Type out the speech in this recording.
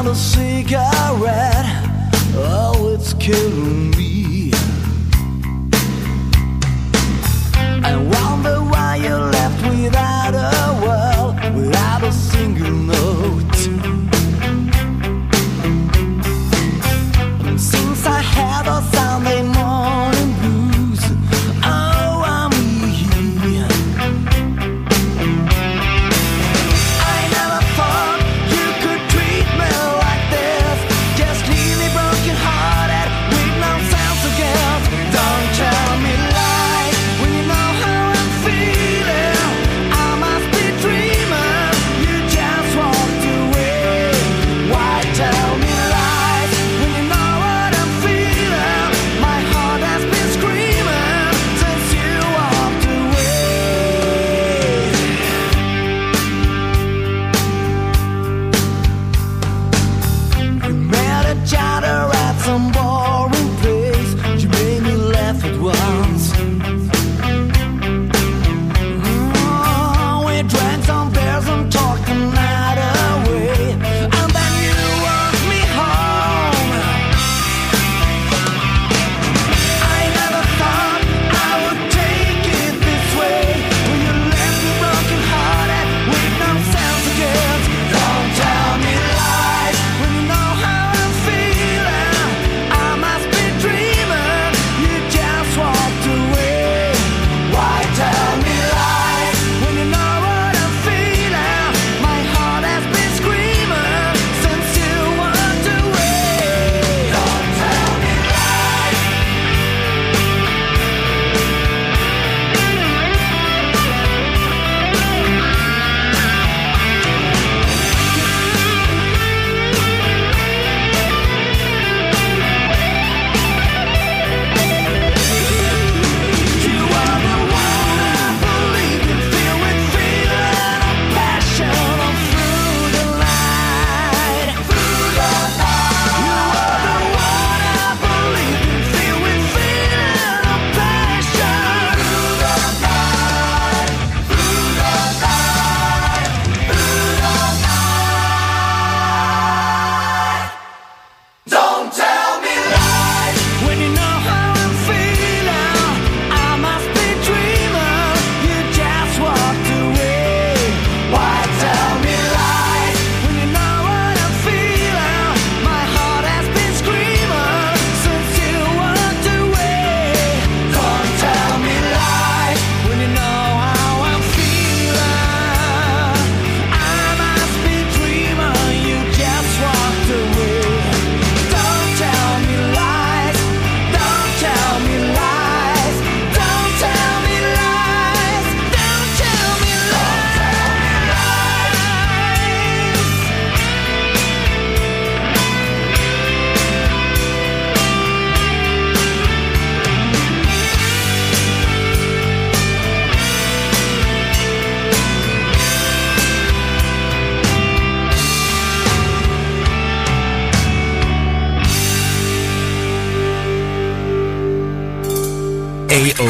around a cigarette. Oh, it's killing me. I wonder why you left without a word, without a single note. Since I had a sound, AO